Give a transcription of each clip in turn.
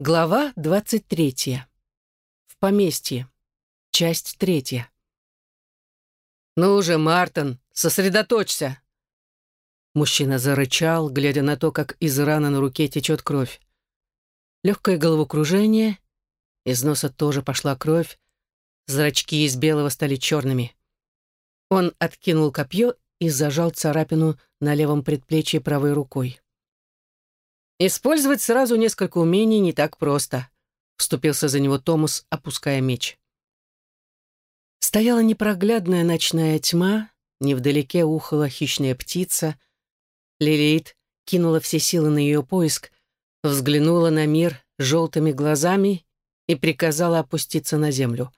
Глава 23. В поместье. Часть третья. «Ну уже, Мартин, сосредоточься!» Мужчина зарычал, глядя на то, как из раны на руке течет кровь. Легкое головокружение, из носа тоже пошла кровь, зрачки из белого стали черными. Он откинул копье и зажал царапину на левом предплечье правой рукой. Использовать сразу несколько умений не так просто, вступился за него Томас, опуская меч. Стояла непроглядная ночная тьма, невдалеке ухала хищная птица. Лилит кинула все силы на ее поиск, взглянула на мир желтыми глазами и приказала опуститься на землю.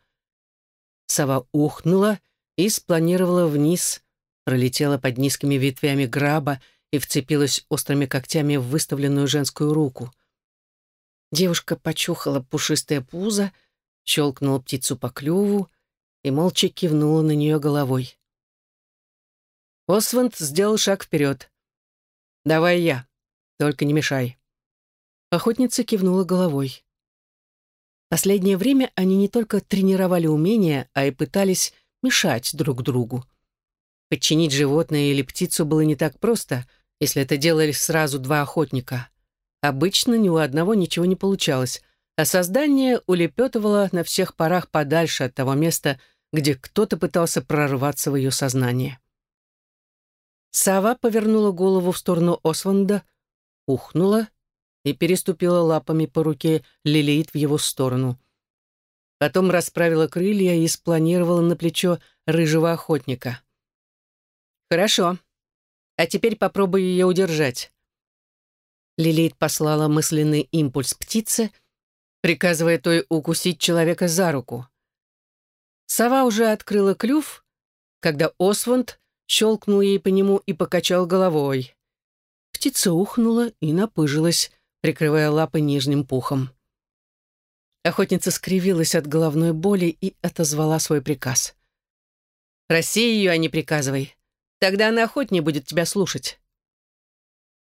Сова ухнула и спланировала вниз, пролетела под низкими ветвями граба и вцепилась острыми когтями в выставленную женскую руку. Девушка почухала пушистое пузо, щелкнула птицу по клюву и молча кивнула на нее головой. Осванд сделал шаг вперед. «Давай я, только не мешай». Охотница кивнула головой. Последнее время они не только тренировали умения, а и пытались мешать друг другу. Подчинить животное или птицу было не так просто — если это делали сразу два охотника. Обычно ни у одного ничего не получалось, а создание улепетывало на всех парах подальше от того места, где кто-то пытался прорваться в ее сознание. Сова повернула голову в сторону Осванда, ухнула и переступила лапами по руке Лилит в его сторону. Потом расправила крылья и спланировала на плечо рыжего охотника. «Хорошо», а теперь попробуй ее удержать». Лилит послала мысленный импульс птице, приказывая той укусить человека за руку. Сова уже открыла клюв, когда Осванд щелкнул ей по нему и покачал головой. Птица ухнула и напыжилась, прикрывая лапы нижним пухом. Охотница скривилась от головной боли и отозвала свой приказ. «Проси ее, а не приказывай. Тогда она охотнее будет тебя слушать».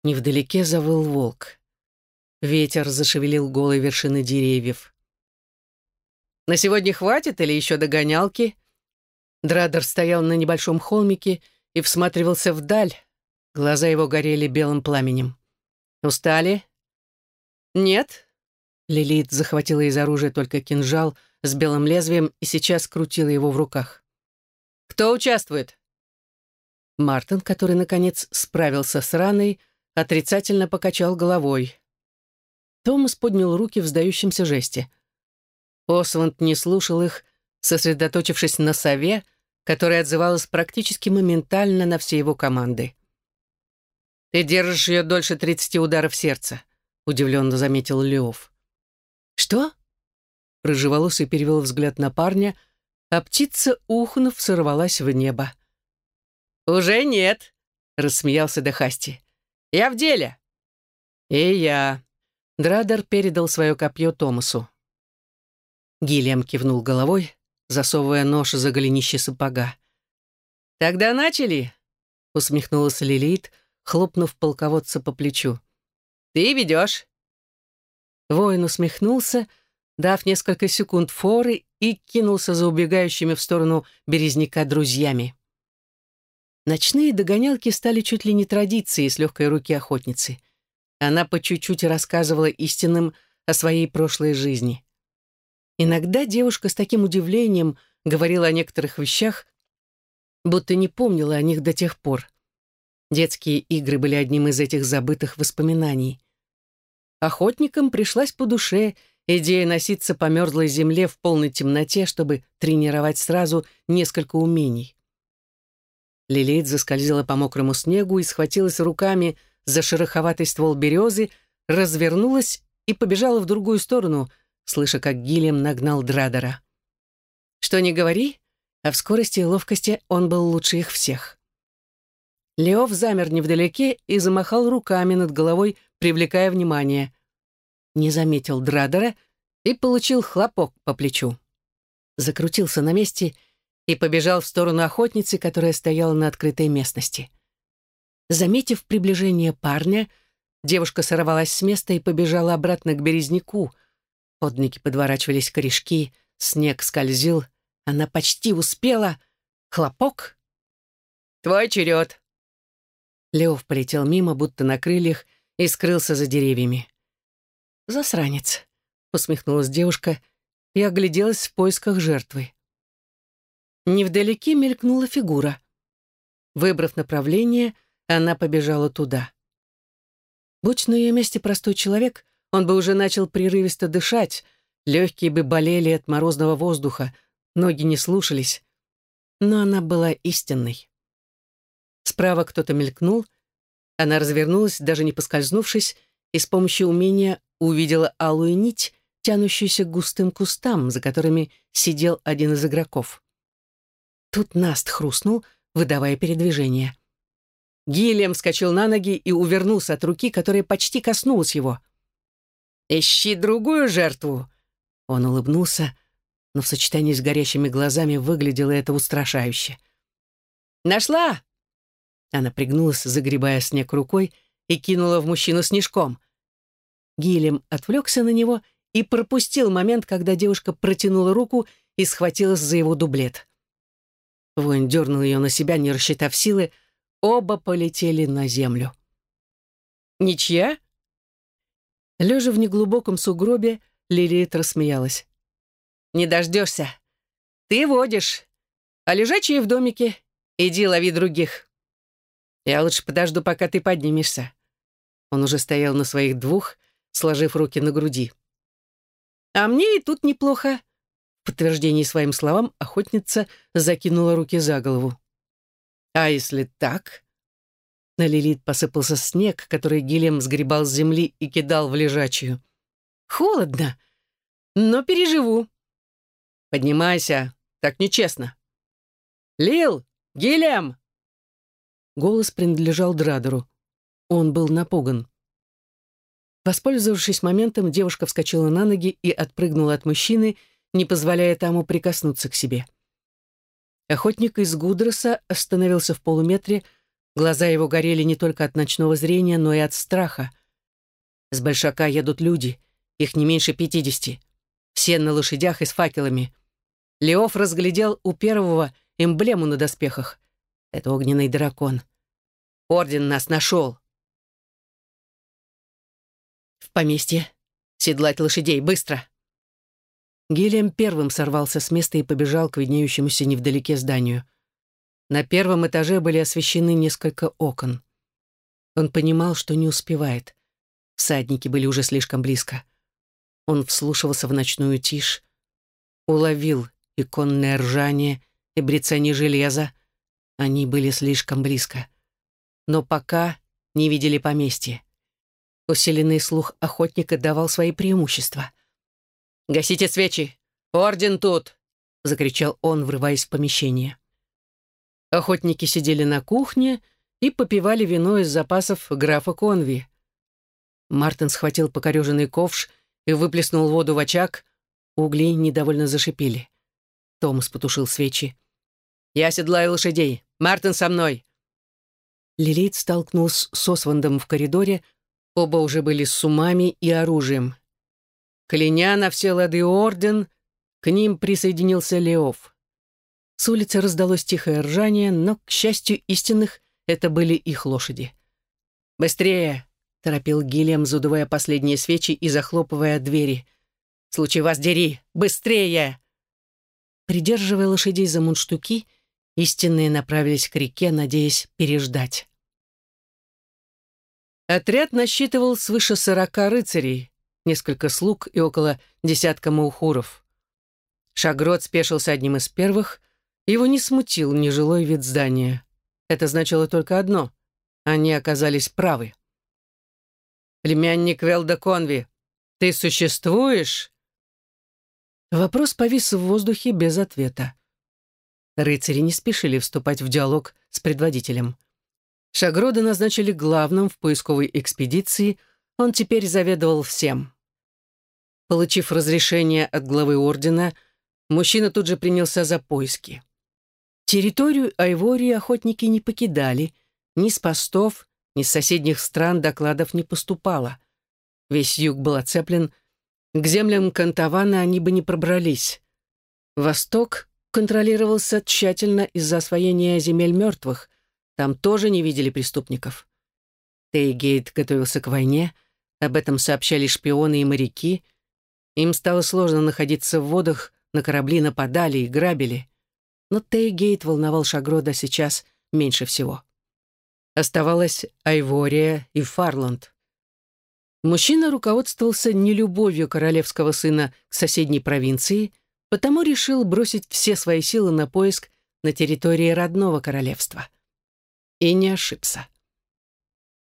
Невдалеке завыл волк. Ветер зашевелил голые вершины деревьев. «На сегодня хватит или еще догонялки?» Драдер стоял на небольшом холмике и всматривался вдаль. Глаза его горели белым пламенем. «Устали?» «Нет». Лилит захватила из оружия только кинжал с белым лезвием и сейчас крутила его в руках. «Кто участвует?» Мартин, который, наконец, справился с раной, отрицательно покачал головой. Томас поднял руки в сдающемся жесте. Осванд не слушал их, сосредоточившись на сове, которая отзывалась практически моментально на все его команды. «Ты держишь ее дольше тридцати ударов сердца», — удивленно заметил Леов. «Что?» Рыжеволосый перевел взгляд на парня, а птица, ухнув, сорвалась в небо. «Уже нет», — рассмеялся Дехасти. «Я в деле». «И я». Драдер передал свое копье Томасу. Гильям кивнул головой, засовывая нож за голенище сапога. «Тогда начали», — усмехнулась Лилит, хлопнув полководца по плечу. «Ты ведешь». Воин усмехнулся, дав несколько секунд форы и кинулся за убегающими в сторону березняка друзьями. Ночные догонялки стали чуть ли не традицией с легкой руки охотницы. Она по чуть-чуть рассказывала истинным о своей прошлой жизни. Иногда девушка с таким удивлением говорила о некоторых вещах, будто не помнила о них до тех пор. Детские игры были одним из этих забытых воспоминаний. Охотникам пришлась по душе идея носиться по мерзлой земле в полной темноте, чтобы тренировать сразу несколько умений. Лилит заскользила по мокрому снегу и схватилась руками за шероховатый ствол березы, развернулась и побежала в другую сторону, слыша, как Гильям нагнал Драдера. Что ни говори, а в скорости и ловкости он был лучше их всех. Леов замер невдалеке и замахал руками над головой, привлекая внимание. Не заметил Драдера и получил хлопок по плечу. Закрутился на месте и побежал в сторону охотницы, которая стояла на открытой местности. Заметив приближение парня, девушка сорвалась с места и побежала обратно к березняку, Подники подворачивались корешки, снег скользил. Она почти успела. Хлопок. «Твой черед!» Леов полетел мимо, будто на крыльях, и скрылся за деревьями. «Засранец», — усмехнулась девушка и огляделась в поисках жертвы. Невдалеке мелькнула фигура. Выбрав направление, она побежала туда. Будь на ее месте простой человек, он бы уже начал прерывисто дышать, легкие бы болели от морозного воздуха, ноги не слушались. Но она была истинной. Справа кто-то мелькнул, она развернулась, даже не поскользнувшись, и с помощью умения увидела алую нить, тянущуюся к густым кустам, за которыми сидел один из игроков. Тут Наст хрустнул, выдавая передвижение. Гильям вскочил на ноги и увернулся от руки, которая почти коснулась его. «Ищи другую жертву!» Он улыбнулся, но в сочетании с горящими глазами выглядело это устрашающе. «Нашла!» Она пригнулась, загребая снег рукой, и кинула в мужчину снежком. Гилем отвлекся на него и пропустил момент, когда девушка протянула руку и схватилась за его дублет. Воин дернул ее на себя, не рассчитав силы, оба полетели на землю. «Ничья?» Лежа в неглубоком сугробе, Лилит рассмеялась. «Не дождешься. Ты водишь, а лежачие в домике. Иди лови других. Я лучше подожду, пока ты поднимешься». Он уже стоял на своих двух, сложив руки на груди. «А мне и тут неплохо подтверждение своим словам охотница закинула руки за голову. «А если так?» На Лилит посыпался снег, который Гилем сгребал с земли и кидал в лежачую. «Холодно, но переживу». «Поднимайся, так нечестно». «Лил! Гилем!» Голос принадлежал Драдеру. Он был напуган. Воспользовавшись моментом, девушка вскочила на ноги и отпрыгнула от мужчины, не позволяя тому прикоснуться к себе. Охотник из Гудроса остановился в полуметре, глаза его горели не только от ночного зрения, но и от страха. С большака едут люди, их не меньше пятидесяти. Все на лошадях и с факелами. Леоф разглядел у первого эмблему на доспехах. Это огненный дракон. Орден нас нашел. В поместье. Седлать лошадей, быстро. Гелием первым сорвался с места и побежал к виднеющемуся невдалеке зданию. На первом этаже были освещены несколько окон. Он понимал, что не успевает. Всадники были уже слишком близко. Он вслушивался в ночную тишь, уловил иконное ржание и брецание железа. Они были слишком близко. Но пока не видели поместья. Усиленный слух охотника давал свои преимущества. «Гасите свечи! Орден тут!» — закричал он, врываясь в помещение. Охотники сидели на кухне и попивали вино из запасов графа Конви. Мартин схватил покореженный ковш и выплеснул воду в очаг. Угли недовольно зашипели. Томас потушил свечи. «Я седлаю лошадей. Мартин со мной!» Лилит столкнулся с Освандом в коридоре. Оба уже были с сумами и оружием. Кляня на все лады орден, к ним присоединился Леов. С улицы раздалось тихое ржание, но, к счастью истинных, это были их лошади. «Быстрее!» — торопил Гильям, задувая последние свечи и захлопывая двери. «Случай вас дери! Быстрее!» Придерживая лошадей за мундштуки, истинные направились к реке, надеясь переждать. Отряд насчитывал свыше сорока рыцарей, несколько слуг и около десятка маухуров. Шагрот спешился одним из первых. Его не смутил нежилой вид здания. Это значило только одно — они оказались правы. «Племянник Велда Конви, ты существуешь?» Вопрос повис в воздухе без ответа. Рыцари не спешили вступать в диалог с предводителем. Шагрода назначили главным в поисковой экспедиции, он теперь заведовал всем. Получив разрешение от главы ордена, мужчина тут же принялся за поиски. Территорию Айвории охотники не покидали, ни с постов, ни с соседних стран докладов не поступало. Весь юг был оцеплен, К землям Кантавана они бы не пробрались. Восток контролировался тщательно из-за освоения земель мертвых. Там тоже не видели преступников. Тейгейт готовился к войне, об этом сообщали шпионы и моряки. Им стало сложно находиться в водах, на корабли нападали и грабили. Но Тейгейт волновал Шагрода сейчас меньше всего. Оставалась Айвория и Фарланд. Мужчина руководствовался нелюбовью королевского сына к соседней провинции, потому решил бросить все свои силы на поиск на территории родного королевства. И не ошибся.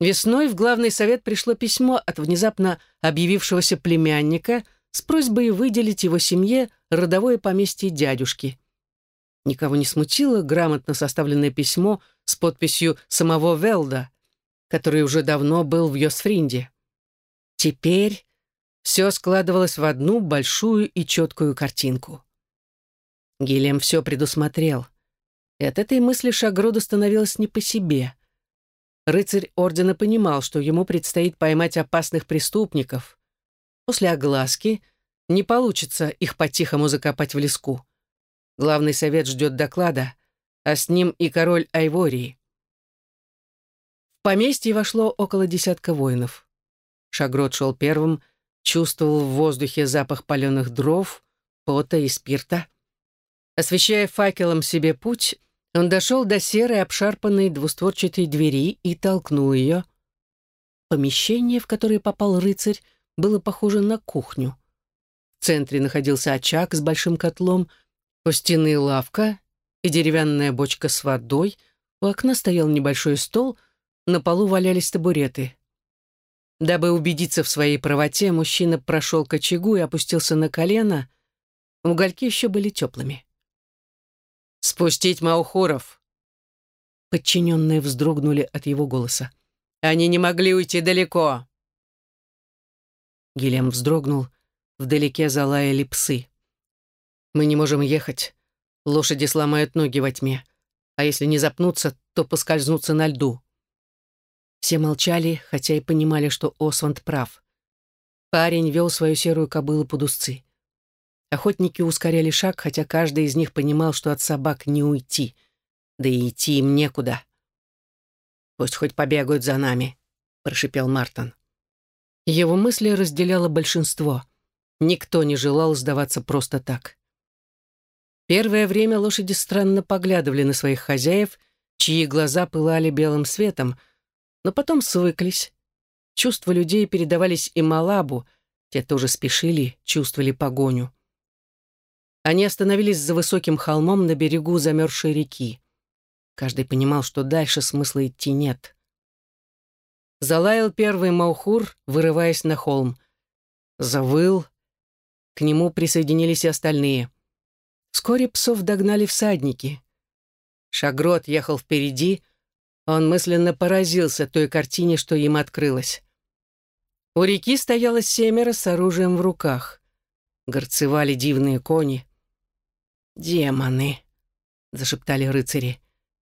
Весной в главный совет пришло письмо от внезапно объявившегося племянника с просьбой выделить его семье родовое поместье дядюшки. Никого не смутило грамотно составленное письмо с подписью самого Велда, который уже давно был в Йосфринде. Теперь все складывалось в одну большую и четкую картинку. Гильям все предусмотрел. И от этой мысли Шагроду становилось не по себе. Рыцарь Ордена понимал, что ему предстоит поймать опасных преступников. После огласки не получится их по-тихому закопать в леску. Главный совет ждет доклада, а с ним и король Айвории. В поместье вошло около десятка воинов. Шагрот шел первым, чувствовал в воздухе запах паленых дров, пота и спирта. Освещая факелом себе путь, он дошел до серой обшарпанной двустворчатой двери и толкнул ее. Помещение, в которое попал рыцарь, было похоже на кухню. В центре находился очаг с большим котлом, у стены лавка и деревянная бочка с водой, у окна стоял небольшой стол, на полу валялись табуреты. Дабы убедиться в своей правоте, мужчина прошел к очагу и опустился на колено. Угольки еще были теплыми. «Спустить Маухоров!» Подчиненные вздрогнули от его голоса. «Они не могли уйти далеко!» Гелем вздрогнул. Вдалеке залаяли псы. «Мы не можем ехать. Лошади сломают ноги во тьме. А если не запнуться, то поскользнутся на льду». Все молчали, хотя и понимали, что Осванд прав. Парень вел свою серую кобылу под узцы. Охотники ускоряли шаг, хотя каждый из них понимал, что от собак не уйти. Да и идти им некуда. «Пусть хоть побегают за нами», — прошипел Мартон. Его мысли разделяло большинство. Никто не желал сдаваться просто так. Первое время лошади странно поглядывали на своих хозяев, чьи глаза пылали белым светом — но потом свыклись. Чувства людей передавались и Малабу, те тоже спешили, чувствовали погоню. Они остановились за высоким холмом на берегу замерзшей реки. Каждый понимал, что дальше смысла идти нет. Залаял первый Маухур, вырываясь на холм. Завыл. К нему присоединились и остальные. Вскоре псов догнали всадники. Шагрот ехал впереди, он мысленно поразился той картине, что им открылось. У реки стояло семеро с оружием в руках. Горцевали дивные кони. «Демоны!» — зашептали рыцари.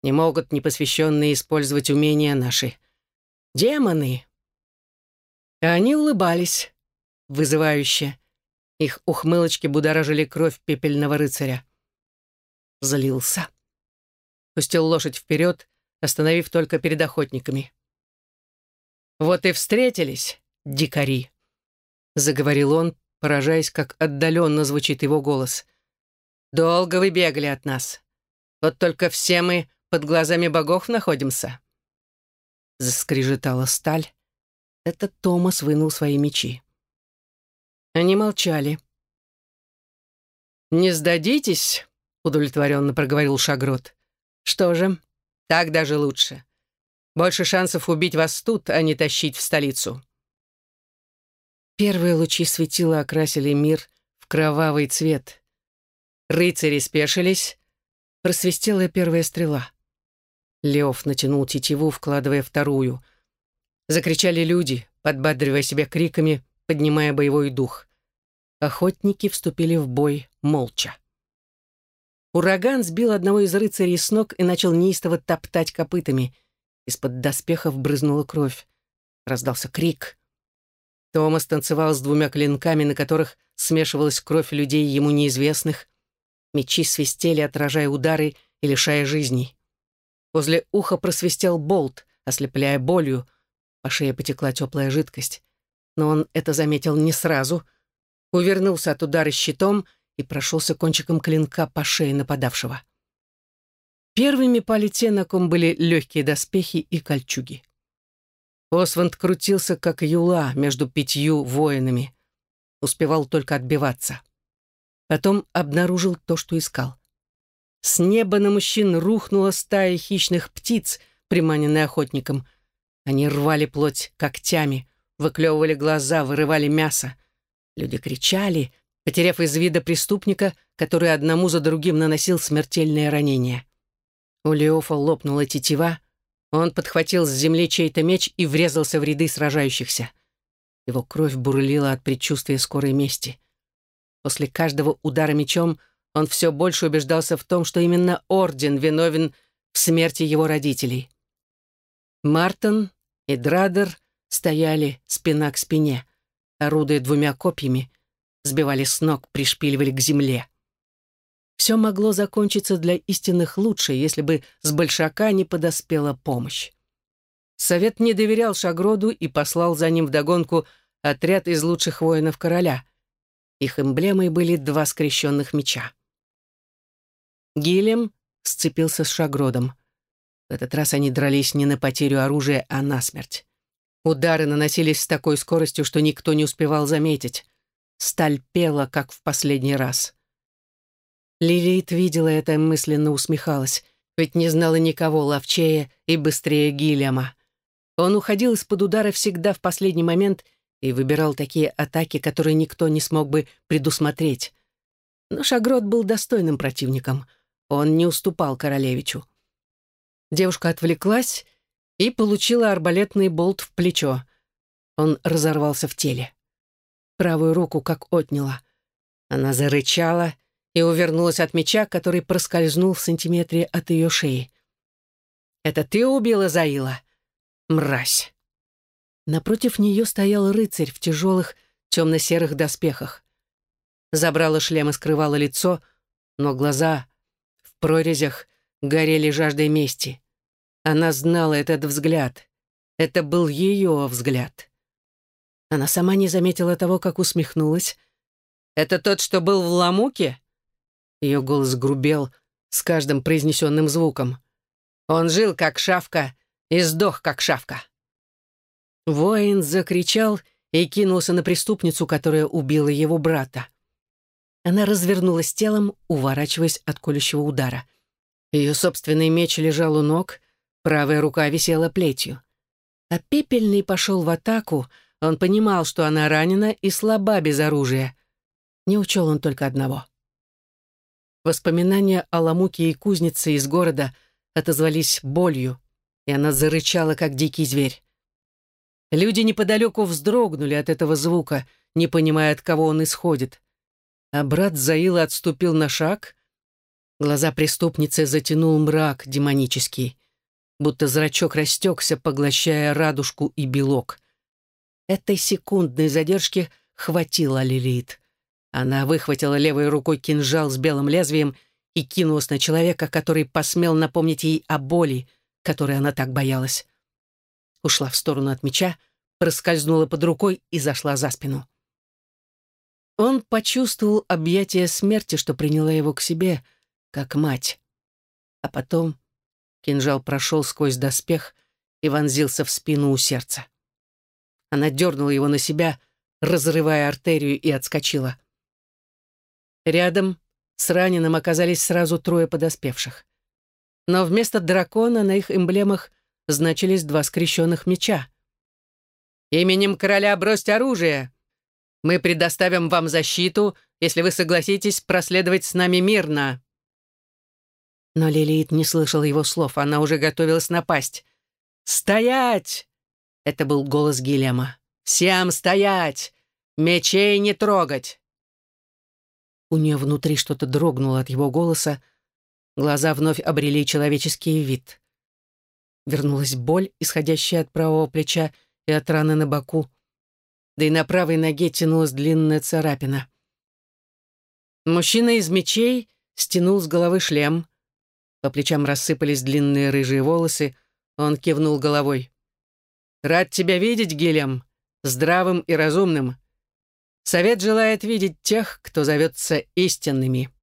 «Не могут непосвященные использовать умения наши. Демоны!» Они улыбались, вызывающе. Их ухмылочки будоражили кровь пепельного рыцаря. Злился. Пустил лошадь вперед, остановив только перед охотниками. «Вот и встретились, дикари», — заговорил он, поражаясь, как отдаленно звучит его голос. «Долго вы бегали от нас. Вот только все мы под глазами богов находимся». Заскрежетала сталь. Это Томас вынул свои мечи. Они молчали. «Не сдадитесь?» — удовлетворенно проговорил Шагрот. «Что же, так даже лучше. Больше шансов убить вас тут, а не тащить в столицу. Первые лучи светила окрасили мир в кровавый цвет. Рыцари спешились. Просвистела первая стрела. Леов натянул тетиву, вкладывая вторую. Закричали люди, подбадривая себя криками, поднимая боевой дух. Охотники вступили в бой молча. Ураган сбил одного из рыцарей с ног и начал неистово топтать копытами. Из-под доспехов брызнула кровь. Раздался крик. Томас танцевал с двумя клинками, на которых смешивалась кровь людей ему неизвестных. Мечи свистели, отражая удары и лишая жизней. Возле уха просвистел болт, ослепляя болью. По шее потекла теплая жидкость. Но он это заметил не сразу. Увернулся от удара щитом и прошелся кончиком клинка по шее нападавшего. Первыми пали те, на ком были легкие доспехи и кольчуги. Осванд крутился, как юла, между пятью воинами. Успевал только отбиваться. Потом обнаружил то, что искал. С неба на мужчин рухнула стая хищных птиц, приманенная охотником. Они рвали плоть когтями, выклевывали глаза, вырывали мясо. Люди кричали, потеряв из вида преступника, который одному за другим наносил смертельные ранения. У Леофа лопнула тетива, он подхватил с земли чей-то меч и врезался в ряды сражающихся. Его кровь бурлила от предчувствия скорой мести. После каждого удара мечом он все больше убеждался в том, что именно Орден виновен в смерти его родителей. Мартон и Драдер стояли спина к спине, орудуя двумя копьями, сбивали с ног, пришпиливали к земле. Все могло закончиться для истинных лучше, если бы с большака не подоспела помощь. Совет не доверял Шагроду и послал за ним вдогонку отряд из лучших воинов короля. Их эмблемой были два скрещенных меча. Гилем сцепился с Шагродом. В этот раз они дрались не на потерю оружия, а на смерть. Удары наносились с такой скоростью, что никто не успевал заметить. Сталь пела, как в последний раз. Лилит видела это и мысленно усмехалась, ведь не знала никого ловчее и быстрее Гильяма. Он уходил из-под удара всегда в последний момент и выбирал такие атаки, которые никто не смог бы предусмотреть. Но Шагрот был достойным противником. Он не уступал королевичу. Девушка отвлеклась и получила арбалетный болт в плечо. Он разорвался в теле. Правую руку как отняла. Она зарычала и увернулась от меча, который проскользнул в сантиметре от ее шеи. «Это ты убила Заила? Мразь!» Напротив нее стоял рыцарь в тяжелых темно-серых доспехах. Забрала шлем и скрывала лицо, но глаза прорезях горели жаждой мести. Она знала этот взгляд. Это был ее взгляд. Она сама не заметила того, как усмехнулась. «Это тот, что был в Ламуке?» Ее голос грубел с каждым произнесенным звуком. Он жил как шавка и сдох как шавка. Воин закричал и кинулся на преступницу, которая убила его брата. Она развернулась телом, уворачиваясь от колющего удара. Ее собственный меч лежал у ног, правая рука висела плетью. А пепельный пошел в атаку, он понимал, что она ранена и слаба без оружия. Не учел он только одного — Воспоминания о Ламуке и кузнице из города отозвались болью, и она зарычала, как дикий зверь. Люди неподалеку вздрогнули от этого звука, не понимая, от кого он исходит. А брат Заила отступил на шаг. Глаза преступницы затянул мрак демонический, будто зрачок растекся, поглощая радужку и белок. Этой секундной задержки хватило Лилит. Она выхватила левой рукой кинжал с белым лезвием и кинулась на человека, который посмел напомнить ей о боли, которой она так боялась. Ушла в сторону от меча, проскользнула под рукой и зашла за спину. Он почувствовал объятие смерти, что приняла его к себе, как мать. А потом кинжал прошел сквозь доспех и вонзился в спину у сердца. Она дернула его на себя, разрывая артерию, и отскочила. Рядом с раненым оказались сразу трое подоспевших. Но вместо дракона на их эмблемах значились два скрещенных меча. «Именем короля бросьте оружие! Мы предоставим вам защиту, если вы согласитесь проследовать с нами мирно!» Но Лилит не слышала его слов, она уже готовилась напасть. «Стоять!» — это был голос Гилема. «Всем стоять! Мечей не трогать!» У нее внутри что-то дрогнуло от его голоса. Глаза вновь обрели человеческий вид. Вернулась боль, исходящая от правого плеча и от раны на боку. Да и на правой ноге тянулась длинная царапина. Мужчина из мечей стянул с головы шлем. По плечам рассыпались длинные рыжие волосы. Он кивнул головой. «Рад тебя видеть, Гильям, здравым и разумным. Совет желает видеть тех, кто зовется истинными».